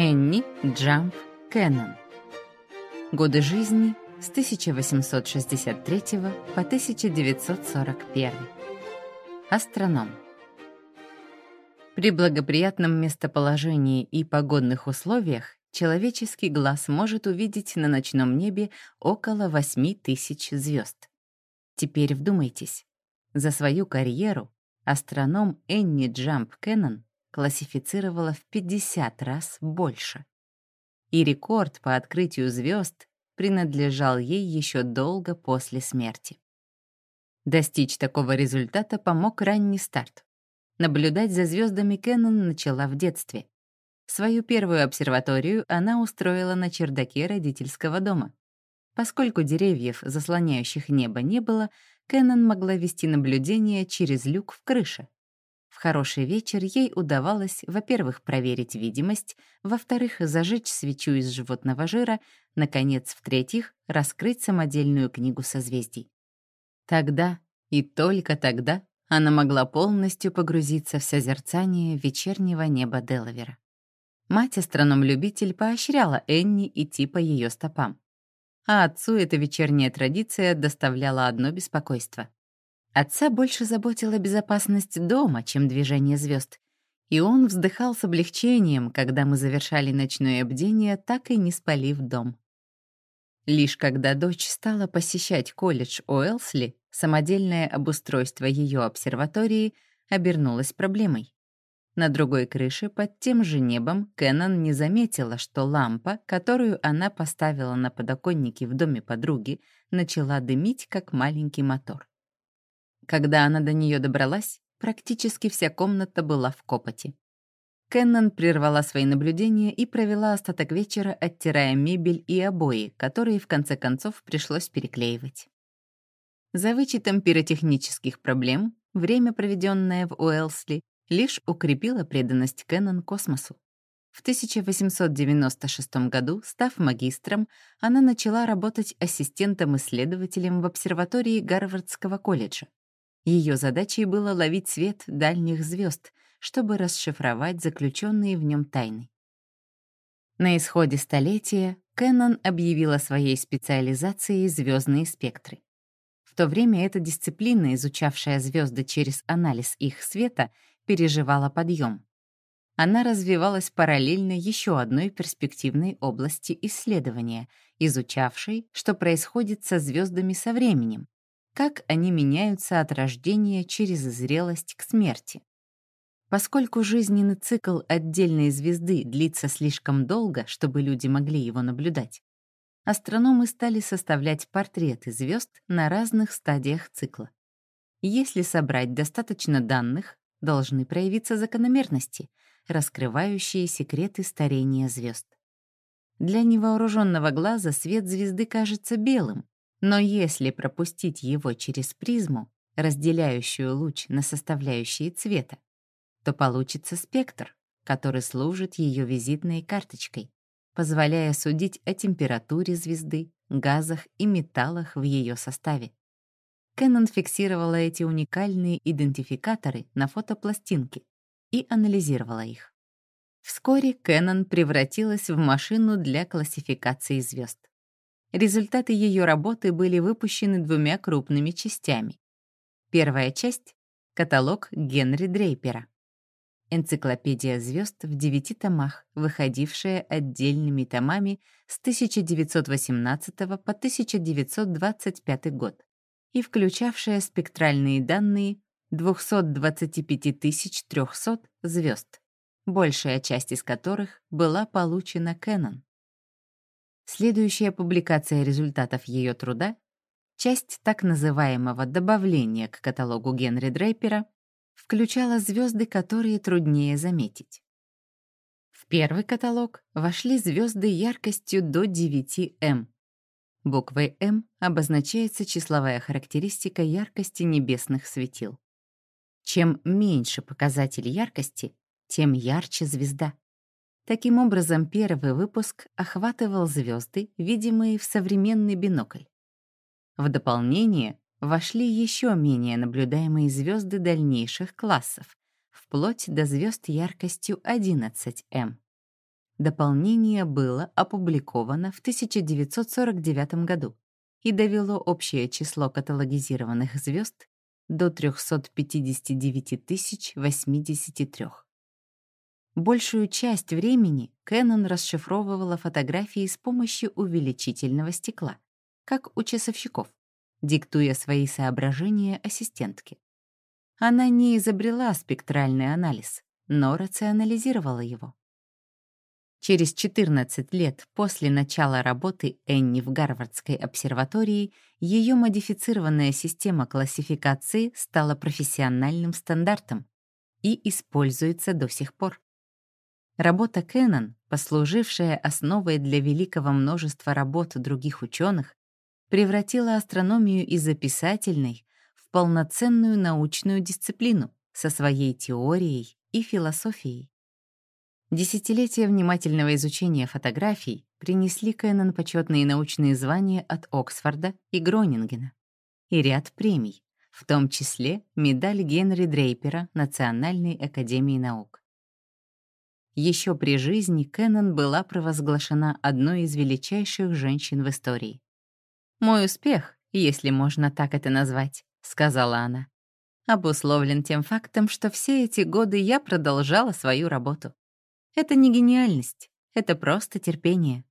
Энни Джамп Кеннон. Годы жизни с 1863 по 1941. Астроном. При благоприятном местоположении и погодных условиях человеческий глаз может увидеть на ночном небе около 8 тысяч звезд. Теперь вдумайтесь. За свою карьеру астроном Энни Джамп Кеннон классифицировала в 50 раз больше. И рекорд по открытию звезд принадлежал ей еще долго после смерти. Достичь такого результата помог ранний старт. Наблюдать за звездами Кеннон начала в детстве. Свою первую обсерваторию она устроила на чердаке родительского дома. Поскольку деревьев, заслоняющих небо, не было, Кеннон могла вести наблюдение через люк в крыше. Хороший вечер ей удавалось, во-первых, проверить видимость, во-вторых, зажечь свечу из животного жира, наконец, в-третьих, раскрыть самодельную книгу созвездий. Тогда и только тогда она могла полностью погрузиться в созерцание вечернего неба Делавера. Мать, астроном-любитель, поощряла Энни идти по ее стопам. А отцу эта вечерняя традиция доставляла одно беспокойство. Отца больше заботила безопасность дома, чем движение звезд, и он вздыхал с облегчением, когда мы завершали ночное бдение, так и не спалив дом. Лишь когда дочь стала посещать колледж Уэлсли, самодельное обустройство ее обсерватории обернулось проблемой. На другой крыше под тем же небом Кэннон не заметила, что лампа, которую она поставила на подоконнике в доме подруги, начала дымить, как маленький мотор. Когда она до нее добралась, практически вся комната была в копоти. Кеннон прервала свои наблюдения и провела остаток вечера, оттирая мебель и обои, которые в конце концов пришлось переклеивать. За вычетом пиротехнических проблем, время, проведенное в Уэлсли, лишь укрепило преданность Кеннон космосу. В 1896 году, став магистром, она начала работать ассистентом-исследователем в обсерватории Гарвардского колледжа. Ее задачей было ловить свет дальних звезд, чтобы расшифровать заключенные в нем тайны. На исходе столетия Кэннон объявила своей специализацией звездные спектры. В то время эта дисциплина, изучавшая звезды через анализ их света, переживала подъем. Она развивалась параллельно еще одной перспективной области исследования, изучавшей, что происходит со звездами со временем, как они меняются от рождения через зрелость к смерти. Поскольку жизненный цикл отдельной звезды длится слишком долго, чтобы люди могли его наблюдать, астрономы стали составлять портреты звезд на разных стадиях цикла. Если собрать достаточно данных, должны проявиться закономерности, раскрывающие секреты старения звезд. Для невооруженного глаза свет звезды кажется белым, но если пропустить его через призму, разделяющую луч на составляющие цвета, то получится спектр, который служит ее визитной карточкой, позволяя судить о температуре звезды, газах и металлах в ее составе. Кэннон фиксировала эти уникальные идентификаторы на фотопластинке и анализировала их. Вскоре Кэннон превратилась в машину для классификации звезд. Результаты ее работы были выпущены двумя крупными частями. Первая часть — каталог Генри Дрейпера. Энциклопедия звезд в девяти томах, выходившая отдельными томами с 1918 по 1925 год и включавшая спектральные данные 225 300 звезд, большая часть из которых была получена Кэнон. Следующая публикация результатов ее труда, часть так называемого добавления к каталогу Генри Дрейпера, включала звезды, которые труднее заметить. В первый каталог вошли звезды яркостью до 9 М. Буквой М обозначается числовая характеристика яркости небесных светил. Чем меньше показатель яркости, тем ярче звезда. Таким образом, первый выпуск охватывал звезды, видимые в современный бинокль. В дополнение вошли еще менее наблюдаемые звезды дальнейших классов, вплоть до звезд яркостью 11М. Дополнение было опубликовано в 1949 году и довело общее число каталогизированных звезд до 359 083. Большую часть времени Кэнон расшифровывала фотографии с помощью увеличительного стекла, как у часовщиков, диктуя свои соображения ассистентке. Она не изобрела спектральный анализ, но рационализировала его. Через 14 лет после начала работы Энни в Гарвардской обсерватории ее модифицированная система классификации стала профессиональным стандартом и используется до сих пор. Работа Кэннон, послужившая основой для великого множества работ других ученых, превратила астрономию из описательной в полноценную научную дисциплину со своей теорией и философией. Десятилетия внимательного изучения фотографий принесли Кэннон почетные научные звания от Оксфорда и Гронингена и ряд премий, в том числе медаль Генри Дрейпера Национальной академии наук. Еще при жизни Кэннон была провозглашена одной из величайших женщин в истории. «Мой успех, если можно так это назвать», — сказала она, обусловлен тем фактом, что все эти годы я продолжала свою работу. Это не гениальность, это просто терпение.